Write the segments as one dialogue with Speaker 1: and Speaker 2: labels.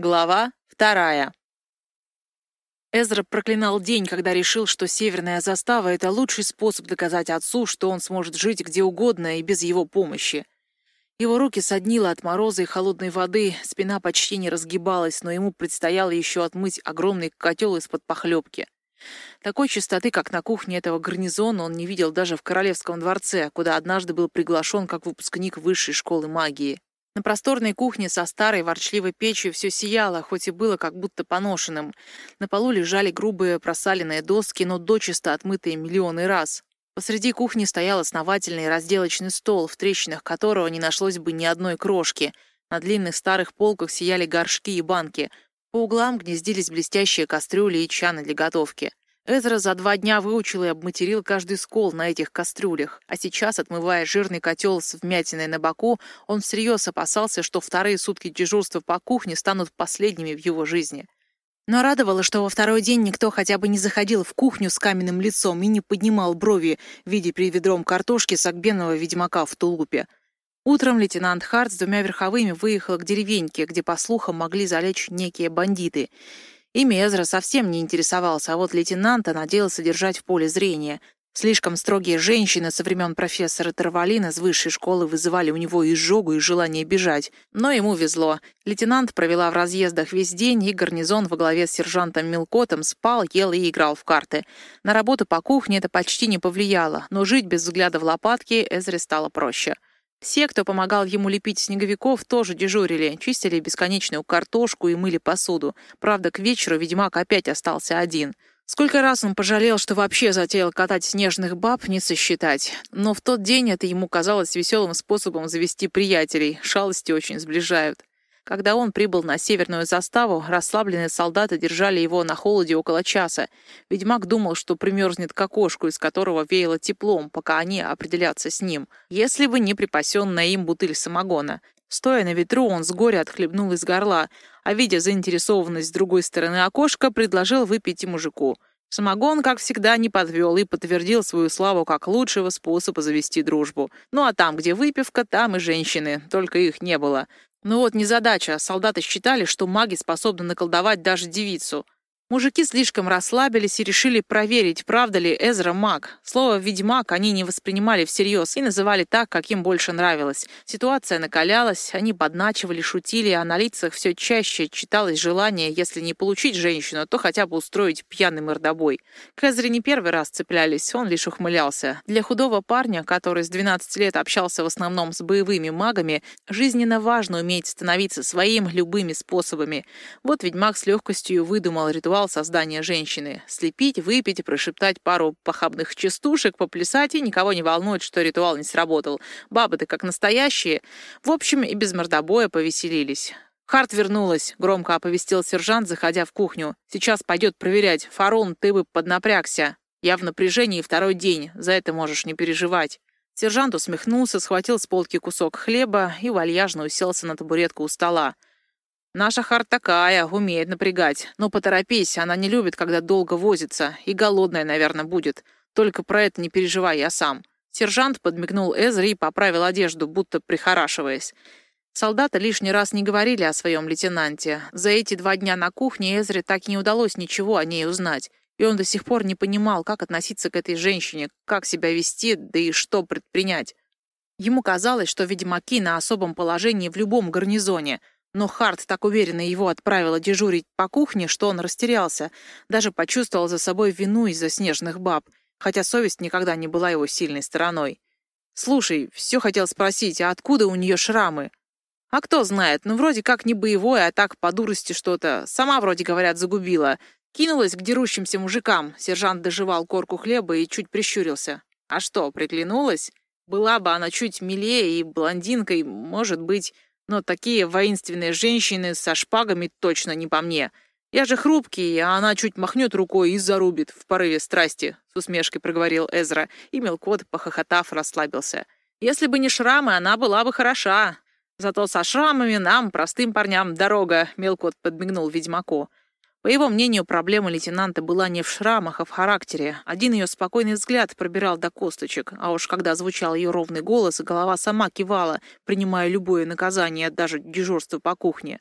Speaker 1: Глава вторая. Эзра проклинал день, когда решил, что северная застава — это лучший способ доказать отцу, что он сможет жить где угодно и без его помощи. Его руки соднило от мороза и холодной воды, спина почти не разгибалась, но ему предстояло еще отмыть огромный котел из-под похлебки. Такой чистоты, как на кухне этого гарнизона, он не видел даже в Королевском дворце, куда однажды был приглашен как выпускник высшей школы магии. На просторной кухне со старой ворчливой печью все сияло, хоть и было как будто поношенным. На полу лежали грубые просаленные доски, но дочисто отмытые миллионы раз. Посреди кухни стоял основательный разделочный стол, в трещинах которого не нашлось бы ни одной крошки. На длинных старых полках сияли горшки и банки. По углам гнездились блестящие кастрюли и чаны для готовки. Эзра за два дня выучил и обматерил каждый скол на этих кастрюлях, а сейчас, отмывая жирный котел с вмятиной на боку, он всерьез опасался, что вторые сутки дежурства по кухне станут последними в его жизни. Но радовало, что во второй день никто хотя бы не заходил в кухню с каменным лицом и не поднимал брови, видя перед ведром картошки сагбенного ведьмака в тулупе. Утром лейтенант Харт с двумя верховыми выехал к деревеньке, где, по слухам, могли залечь некие бандиты — Ими Эзра совсем не интересовался, а вот лейтенанта надеялся держать в поле зрения. Слишком строгие женщины со времен профессора Тарвалина с высшей школы вызывали у него изжогу и желание бежать. Но ему везло. Лейтенант провела в разъездах весь день, и гарнизон во главе с сержантом Милкотом спал, ел и играл в карты. На работу по кухне это почти не повлияло, но жить без взгляда в лопатки Эзре стало проще. Все, кто помогал ему лепить снеговиков, тоже дежурили, чистили бесконечную картошку и мыли посуду. Правда, к вечеру ведьмак опять остался один. Сколько раз он пожалел, что вообще затеял катать снежных баб, не сосчитать. Но в тот день это ему казалось веселым способом завести приятелей. Шалости очень сближают. Когда он прибыл на северную заставу, расслабленные солдаты держали его на холоде около часа. Ведьмак думал, что примерзнет к окошку, из которого веяло теплом, пока они определятся с ним, если бы не припасенная им бутыль самогона. Стоя на ветру, он с горя отхлебнул из горла, а, видя заинтересованность с другой стороны окошка, предложил выпить и мужику. Самогон, как всегда, не подвел и подтвердил свою славу как лучшего способа завести дружбу. Ну а там, где выпивка, там и женщины, только их не было. Ну вот незадача, солдаты считали, что маги способны наколдовать даже девицу. Мужики слишком расслабились и решили проверить, правда ли Эзра маг. Слово «ведьмак» они не воспринимали всерьез и называли так, как им больше нравилось. Ситуация накалялась, они подначивали, шутили, а на лицах все чаще читалось желание, если не получить женщину, то хотя бы устроить пьяный мордобой. К Эзре не первый раз цеплялись, он лишь ухмылялся. Для худого парня, который с 12 лет общался в основном с боевыми магами, жизненно важно уметь становиться своим любыми способами. Вот ведьмак с легкостью выдумал ритуал ритуал создания женщины. Слепить, выпить, прошептать пару похабных частушек, поплясать, и никого не волнует, что ритуал не сработал. Бабы-то как настоящие. В общем, и без мордобоя повеселились. «Харт вернулась», — громко оповестил сержант, заходя в кухню. «Сейчас пойдет проверять. Фарон, ты бы поднапрягся. Я в напряжении второй день. За это можешь не переживать». Сержант усмехнулся, схватил с полки кусок хлеба и вальяжно уселся на табуретку у стола. Наша Харт такая, умеет напрягать. Но поторопись, она не любит, когда долго возится. И голодная, наверное, будет. Только про это не переживай, я сам». Сержант подмигнул Эзри и поправил одежду, будто прихорашиваясь. Солдаты лишний раз не говорили о своем лейтенанте. За эти два дня на кухне Эзре так и не удалось ничего о ней узнать. И он до сих пор не понимал, как относиться к этой женщине, как себя вести, да и что предпринять. Ему казалось, что ведьмаки на особом положении в любом гарнизоне — но Харт так уверенно его отправила дежурить по кухне, что он растерялся, даже почувствовал за собой вину из-за снежных баб, хотя совесть никогда не была его сильной стороной. «Слушай, все хотел спросить, а откуда у нее шрамы?» «А кто знает, ну вроде как не боевое, а так по дурости что-то. Сама, вроде говорят, загубила. Кинулась к дерущимся мужикам». Сержант доживал корку хлеба и чуть прищурился. «А что, приглянулась? Была бы она чуть милее и блондинкой, может быть...» Но такие воинственные женщины со шпагами точно не по мне. Я же хрупкий, а она чуть махнет рукой и зарубит в порыве страсти», — с усмешкой проговорил Эзра, и мелкот, похохотав, расслабился. «Если бы не шрамы, она была бы хороша. Зато со шрамами нам, простым парням, дорога», — мелкот подмигнул ведьмаку. По его мнению, проблема лейтенанта была не в шрамах, а в характере. Один ее спокойный взгляд пробирал до косточек, а уж когда звучал ее ровный голос, голова сама кивала, принимая любое наказание, даже дежурство по кухне.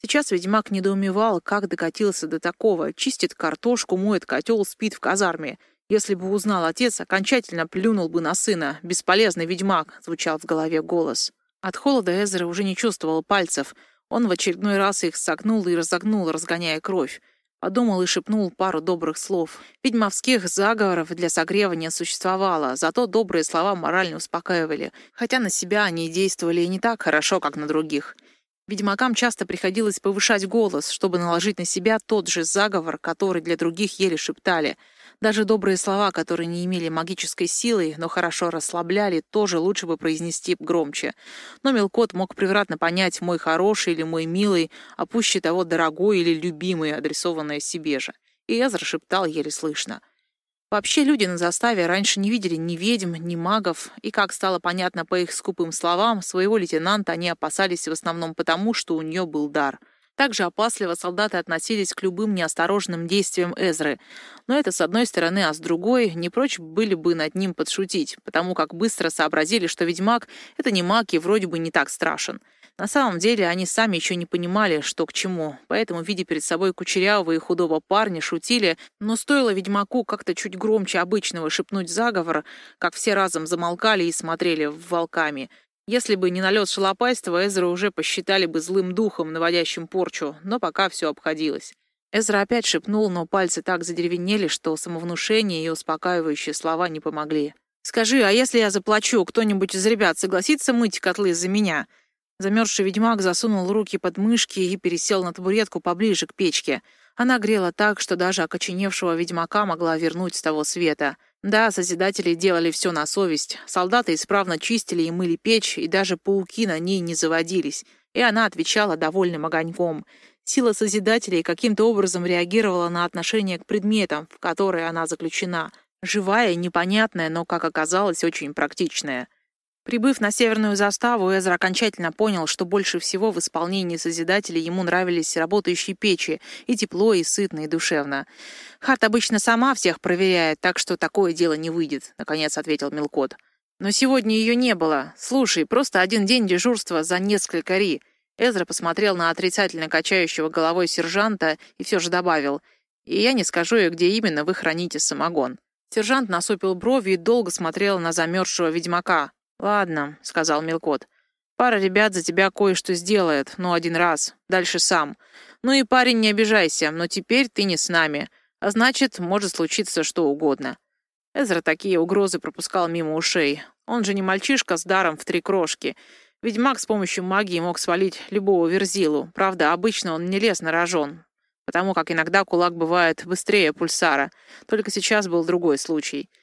Speaker 1: Сейчас ведьмак недоумевал, как докатился до такого. Чистит картошку, моет котел, спит в казарме. Если бы узнал отец, окончательно плюнул бы на сына. «Бесполезный ведьмак», — звучал в голове голос. От холода Эзра уже не чувствовал пальцев. Он в очередной раз их согнул и разогнул, разгоняя кровь. Подумал и шепнул пару добрых слов. Ведьмовских заговоров для согрева не существовало, зато добрые слова морально успокаивали, хотя на себя они действовали не так хорошо, как на других. Ведьмакам часто приходилось повышать голос, чтобы наложить на себя тот же заговор, который для других еле шептали — даже добрые слова, которые не имели магической силы, но хорошо расслабляли, тоже лучше бы произнести громче. Но Мелкот мог превратно понять «мой хороший» или «мой милый», а пуще того «дорогой» или «любимый», адресованное себе же. И Эзра шептал еле слышно. Вообще люди на заставе раньше не видели ни ведьм, ни магов, и, как стало понятно по их скупым словам, своего лейтенанта они опасались в основном потому, что у нее был дар — также опасливо солдаты относились к любым неосторожным действиям Эзры. Но это с одной стороны, а с другой не прочь были бы над ним подшутить, потому как быстро сообразили, что ведьмак — это не маг и вроде бы не так страшен. На самом деле они сами еще не понимали, что к чему, поэтому, видя перед собой кучерявого и худого парня, шутили, но стоило ведьмаку как-то чуть громче обычного шепнуть заговор, как все разом замолкали и смотрели в волками. Если бы не налет шалопайства, Эзра уже посчитали бы злым духом, наводящим порчу, но пока все обходилось. Эзра опять шепнул, но пальцы так задеревенели, что самовнушение и успокаивающие слова не помогли. «Скажи, а если я заплачу, кто-нибудь из ребят согласится мыть котлы за меня?» Замерзший ведьмак засунул руки под мышки и пересел на табуретку поближе к печке. Она грела так, что даже окоченевшего ведьмака могла вернуть с того света — да, Созидатели делали все на совесть. Солдаты исправно чистили и мыли печь, и даже пауки на ней не заводились. И она отвечала довольным огоньком. Сила Созидателей каким-то образом реагировала на отношение к предметам, в которые она заключена. Живая, непонятная, но, как оказалось, очень практичная. Прибыв на северную заставу, Эзра окончательно понял, что больше всего в исполнении Созидателей ему нравились работающие печи, и тепло, и сытно, и душевно. «Харт обычно сама всех проверяет, так что такое дело не выйдет», — наконец ответил Мелкот. «Но сегодня ее не было. Слушай, просто один день дежурства за несколько ри». Эзра посмотрел на отрицательно качающего головой сержанта и все же добавил. «И я не скажу ей, где именно вы храните самогон». Сержант насупил брови и долго смотрел на замерзшего ведьмака. «Ладно», — сказал Мелкот. «Пара ребят за тебя кое-что сделает, но один раз. Дальше сам. Ну и, парень, не обижайся, но теперь ты не с нами. А значит, может случиться что угодно». Эзра такие угрозы пропускал мимо ушей. Он же не мальчишка с даром в три крошки. Ведьмак с помощью магии мог свалить любого верзилу. Правда, обычно он не лез на рожон, потому как иногда кулак бывает быстрее пульсара. Только сейчас был другой случай —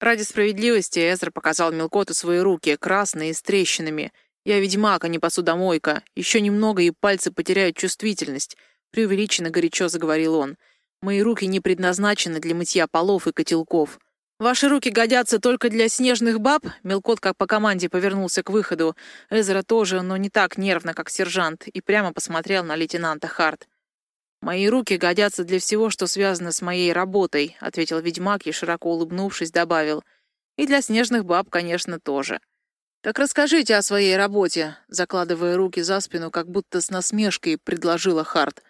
Speaker 1: Ради справедливости Эзра показал Мелкоту свои руки, красные, с трещинами. «Я ведьмак, а не посудомойка. Еще немного, и пальцы потеряют чувствительность», — преувеличенно горячо заговорил он. «Мои руки не предназначены для мытья полов и котелков». «Ваши руки годятся только для снежных баб?» Мелкот, как по команде, повернулся к выходу. Эзра тоже, но не так нервно, как сержант, и прямо посмотрел на лейтенанта Харт. «Мои руки годятся для всего, что связано с моей работой», — ответил ведьмак и, широко улыбнувшись, добавил. «И для снежных баб, конечно, тоже». «Так расскажите о своей работе», — закладывая руки за спину, как будто с насмешкой предложила Харт.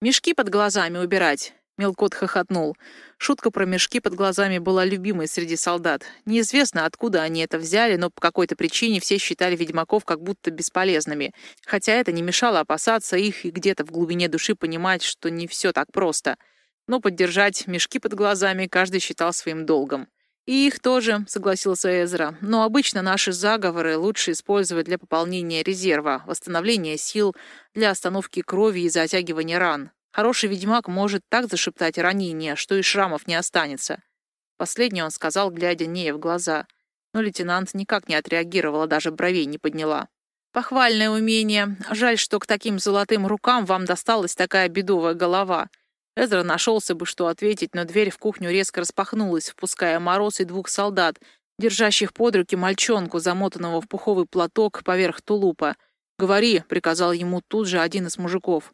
Speaker 1: «Мешки под глазами убирать. Мелкот хохотнул. Шутка про мешки под глазами была любимой среди солдат. Неизвестно, откуда они это взяли, но по какой-то причине все считали ведьмаков как будто бесполезными. Хотя это не мешало опасаться их и где-то в глубине души понимать, что не все так просто. Но поддержать мешки под глазами каждый считал своим долгом. «И их тоже», — согласился Эзра. «Но обычно наши заговоры лучше использовать для пополнения резерва, восстановления сил, для остановки крови и затягивания ран. Хороший ведьмак может так зашептать ранение, что и шрамов не останется. Последнее он сказал, глядя Нея в глаза. Но лейтенант никак не отреагировала, даже бровей не подняла. «Похвальное умение. Жаль, что к таким золотым рукам вам досталась такая бедовая голова». Эзра нашелся бы, что ответить, но дверь в кухню резко распахнулась, впуская мороз и двух солдат, держащих под руки мальчонку, замотанного в пуховый платок поверх тулупа. «Говори», — приказал ему тут же один из мужиков.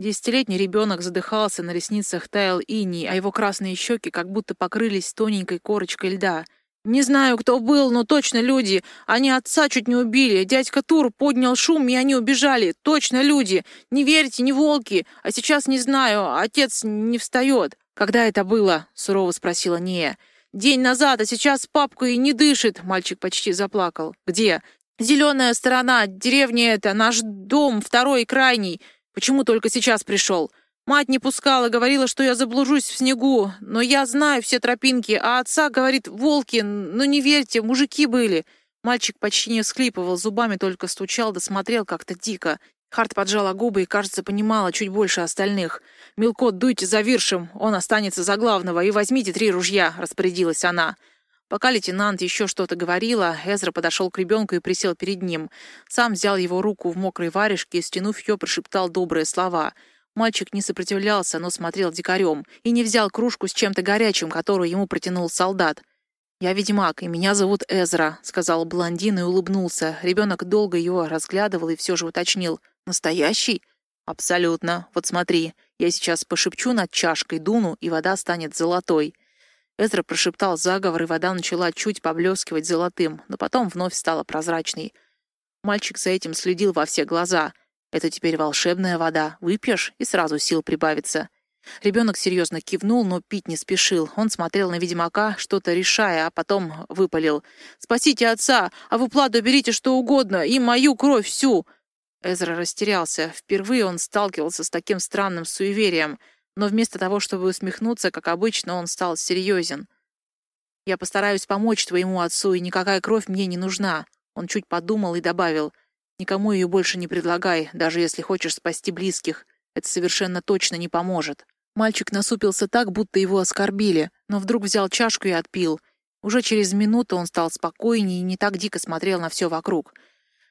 Speaker 1: Десятилетний ребенок задыхался, на ресницах таял иней, а его красные щеки как будто покрылись тоненькой корочкой льда. «Не знаю, кто был, но точно люди. Они отца чуть не убили. Дядька Тур поднял шум, и они убежали. Точно люди. Не верьте, не волки. А сейчас не знаю, отец не встает». «Когда это было?» — сурово спросила Нея. «День назад, а сейчас папка и не дышит», — мальчик почти заплакал. «Где?» «Зеленая сторона, деревня это, наш дом, второй крайний. Почему только сейчас пришел?» Мать не пускала, говорила, что я заблужусь в снегу, но я знаю все тропинки, а отца говорит, волки, ну не верьте, мужики были. Мальчик почти не всхлипывал, зубами только стучал да смотрел как-то дико. Харт поджала губы и, кажется, понимала чуть больше остальных. «Мелкот, дуйте за Виршем, он останется за главного, и возьмите три ружья», — распорядилась она. Пока лейтенант еще что-то говорила, Эзра подошел к ребенку и присел перед ним. Сам взял его руку в мокрой варежке и, стянув ее, прошептал добрые слова — Мальчик не сопротивлялся, но смотрел дикарем и не взял кружку с чем-то горячим, которую ему протянул солдат. «Я ведьмак, и меня зовут Эзра», — сказал блондин и улыбнулся. Ребенок долго его разглядывал и все же уточнил. «Настоящий?» «Абсолютно. Вот смотри, я сейчас пошепчу над чашкой, дуну, и вода станет золотой». Эзра прошептал заговор, и вода начала чуть поблескивать золотым, но потом вновь стала прозрачной. Мальчик за этим следил во все глаза — это теперь волшебная вода. Выпьешь, и сразу сил прибавится. Ребенок серьезно кивнул, но пить не спешил. Он смотрел на ведьмака, что-то решая, а потом выпалил. «Спасите отца, а в уплату берите что угодно, и мою кровь всю!» Эзра растерялся. Впервые он сталкивался с таким странным суеверием, но вместо того, чтобы усмехнуться, как обычно, он стал серьезен. «Я постараюсь помочь твоему отцу, и никакая кровь мне не нужна». Он чуть подумал и добавил — Никому ее больше не предлагай, даже если хочешь спасти близких. Это совершенно точно не поможет. Мальчик насупился так, будто его оскорбили, но вдруг взял чашку и отпил. Уже через минуту он стал спокойнее и не так дико смотрел на все вокруг.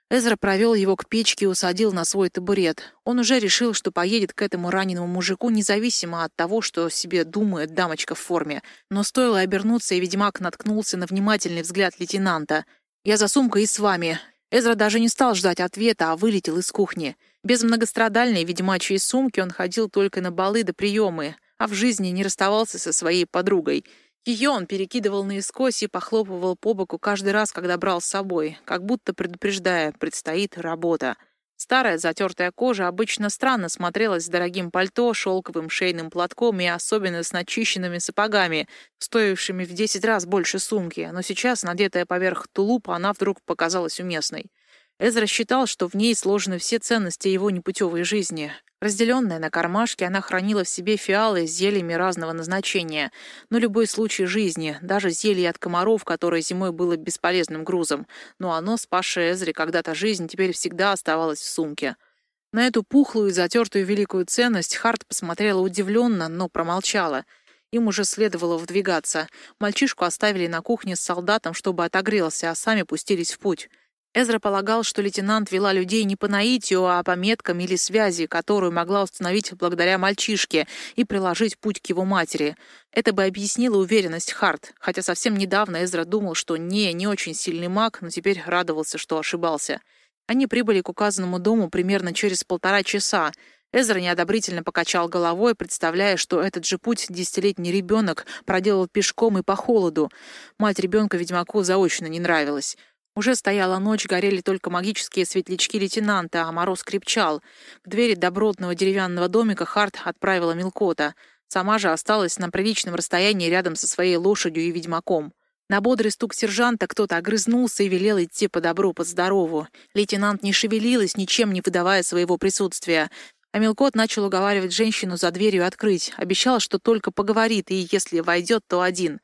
Speaker 1: Эзра провел его к печке и усадил на свой табурет. Он уже решил, что поедет к этому раненому мужику независимо от того, что себе думает дамочка в форме. Но стоило обернуться, и ведьмак наткнулся на внимательный взгляд лейтенанта. «Я за сумкой и с вами. Эзра даже не стал ждать ответа, а вылетел из кухни. Без многострадальной ведьмачьей сумки он ходил только на балы да приемы, а в жизни не расставался со своей подругой. Ее он перекидывал наискось и похлопывал по боку каждый раз, когда брал с собой, как будто предупреждая, предстоит работа. Старая затертая кожа обычно странно смотрелась с дорогим пальто, шелковым шейным платком и особенно с начищенными сапогами, стоившими в десять раз больше сумки, но сейчас, надетая поверх тулупа, она вдруг показалась уместной. Эзра считал, что в ней сложены все ценности его непутевой жизни. Разделенная на кармашки, она хранила в себе фиалы с зельями разного назначения, но любой случай жизни, даже зелье от комаров, которое зимой было бесполезным грузом, но оно, спасшее Эзре когда-то жизнь, теперь всегда оставалось в сумке. На эту пухлую и затертую великую ценность Харт посмотрела удивленно, но промолчала. Им уже следовало вдвигаться. Мальчишку оставили на кухне с солдатом, чтобы отогрелся, а сами пустились в путь. Эзра полагал, что лейтенант вела людей не по наитию, а по меткам или связи, которую могла установить благодаря мальчишке и приложить путь к его матери. Это бы объяснило уверенность Харт, хотя совсем недавно Эзра думал, что не, не очень сильный маг, но теперь радовался, что ошибался. Они прибыли к указанному дому примерно через полтора часа. Эзра неодобрительно покачал головой, представляя, что этот же путь десятилетний ребенок проделал пешком и по холоду. Мать ребенка ведьмаку заочно не нравилась. Уже стояла ночь, горели только магические светлячки лейтенанта, а мороз крепчал. К двери добротного деревянного домика Харт отправила Мелкота. Сама же осталась на приличном расстоянии рядом со своей лошадью и ведьмаком. На бодрый стук сержанта кто-то огрызнулся и велел идти по добру, по здорову. Лейтенант не шевелилась, ничем не выдавая своего присутствия. А Мелкот начал уговаривать женщину за дверью открыть. Обещал, что только поговорит, и если войдет, то один.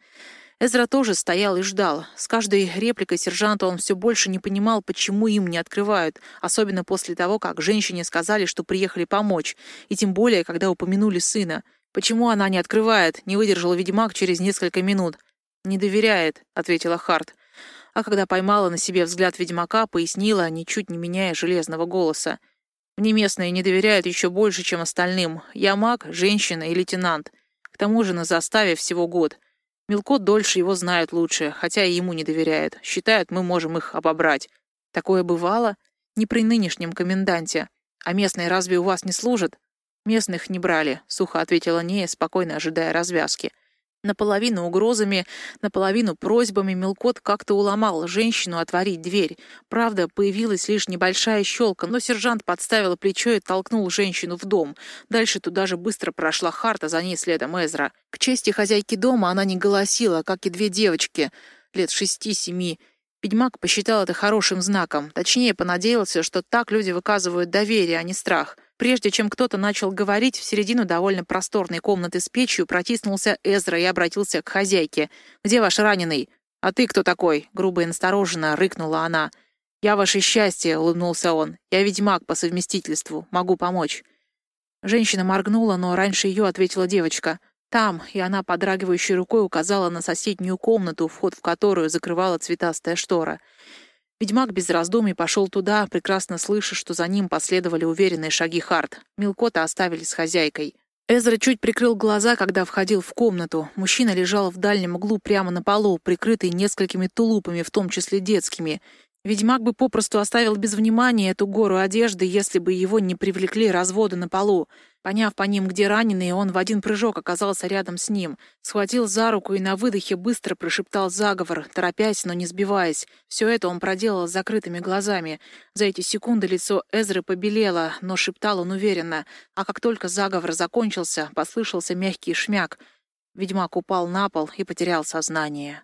Speaker 1: Эзра тоже стоял и ждал. С каждой репликой сержанта он все больше не понимал, почему им не открывают, особенно после того, как женщине сказали, что приехали помочь, и тем более, когда упомянули сына. «Почему она не открывает?» — не выдержал ведьмак через несколько минут. «Не доверяет», — ответила Харт. А когда поймала на себе взгляд ведьмака, пояснила, ничуть не меняя железного голоса. «Мне местные не доверяют еще больше, чем остальным. Я маг, женщина и лейтенант. К тому же на заставе всего год. Мелко дольше его знают лучше, хотя и ему не доверяют. Считают, мы можем их обобрать. Такое бывало? Не при нынешнем коменданте. А местные разве у вас не служат? Местных не брали, сухо ответила Нея, спокойно ожидая развязки. Наполовину угрозами, наполовину просьбами Мелкот как-то уломал женщину отворить дверь. Правда, появилась лишь небольшая щелка, но сержант подставил плечо и толкнул женщину в дом. Дальше туда же быстро прошла Харта, за ней следом Эзра. К чести хозяйки дома она не голосила, как и две девочки, лет шести-семи. Ведьмак посчитал это хорошим знаком. Точнее, понадеялся, что так люди выказывают доверие, а не страх. Прежде чем кто-то начал говорить, в середину довольно просторной комнаты с печью протиснулся Эзра и обратился к хозяйке. «Где ваш раненый?» «А ты кто такой?» — грубо и настороженно рыкнула она. «Я ваше счастье», — улыбнулся он. «Я ведьмак по совместительству. Могу помочь». Женщина моргнула, но раньше ее ответила девочка. «Там», и она подрагивающей рукой указала на соседнюю комнату, вход в которую закрывала цветастая штора. Ведьмак без раздумий пошел туда, прекрасно слыша, что за ним последовали уверенные шаги Харт. Милкота оставили с хозяйкой. Эзра чуть прикрыл глаза, когда входил в комнату. Мужчина лежал в дальнем углу прямо на полу, прикрытый несколькими тулупами, в том числе детскими. Ведьмак бы попросту оставил без внимания эту гору одежды, если бы его не привлекли разводы на полу. Поняв по ним, где раненый, он в один прыжок оказался рядом с ним. Схватил за руку и на выдохе быстро прошептал заговор, торопясь, но не сбиваясь. Все это он проделал с закрытыми глазами. За эти секунды лицо Эзры побелело, но шептал он уверенно. А как только заговор закончился, послышался мягкий шмяк. Ведьмак упал на пол и потерял сознание.